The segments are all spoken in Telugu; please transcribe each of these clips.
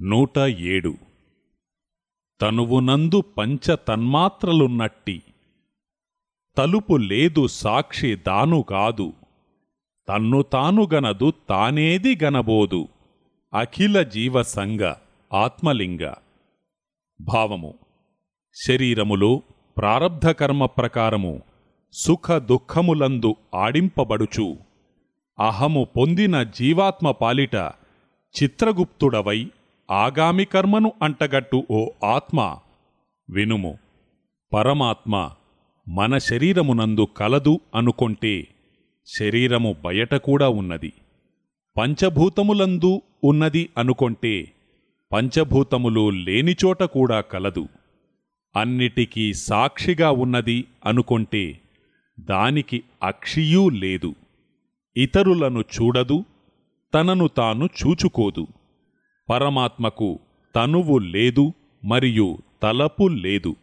నూట ఏడు. తనువునందు పంచ తన్మాత్రలున్నట్టి తలుపు లేదు సాక్షి దాను కాదు. తన్ను తాను గనదు తానేది గనబోదు. అఖిల జీవసంగ ఆత్మలింగ. భావము. శరీరములో ప్రారబ్ధకర్మ ప్రకారము సుఖ దుఃఖములందు ఆడింపబడుచు. అహము పొందిన జీవాత్మ పాలిట చిత్రగుప్తుడవై ఆగామి కర్మను అంటగట్టు ఓ ఆత్మ వినుము. పరమాత్మ మన శరీరమునందు కలదు అనుకొంటే శరీరము బయట కూడా ఉన్నది. పంచభూతములందు ఉన్నది అనుకొంటే పంచభూతములు లేనిచోట కూడా కలదు. అన్నిటికీ సాక్షిగా ఉన్నది అనుకొంటే దానికి అక్షియూ లేదు. ఇతరులను చూడదు తనను తాను చూచుకోదు. పరమాత్మకు తనువు లేదు మరియు తలపు లేదు.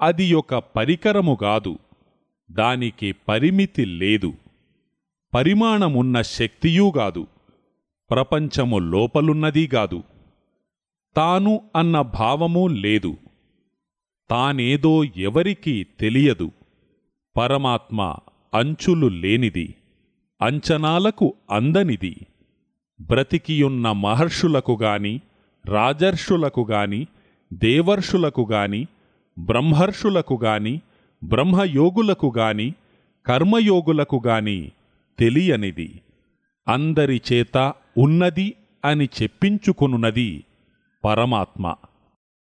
అది ఒక పరికరము కాదు దానికి పరిమితి లేదు. పరిమాణమున్న శక్తియూగాదు ప్రపంచము లోపలున్నదీగాదు తాను అన్న భావము లేదు. తానేదో ఎవరికీ తెలియదు. పరమాత్మ అంచులు లేనిది అంచనాలకు అందనిది. బ్రతికియున్న మహర్షులకు గాని రాజర్షులకు గాని దేవర్షులకు గాని బ్రహ్మర్షులకు గాని బ్రహ్మయోగులకు గాని కర్మయోగులకు గాని తెలియనిది. అందరి చేత ఉన్నది అని చెప్పించుకొనున్నది పరమాత్మ.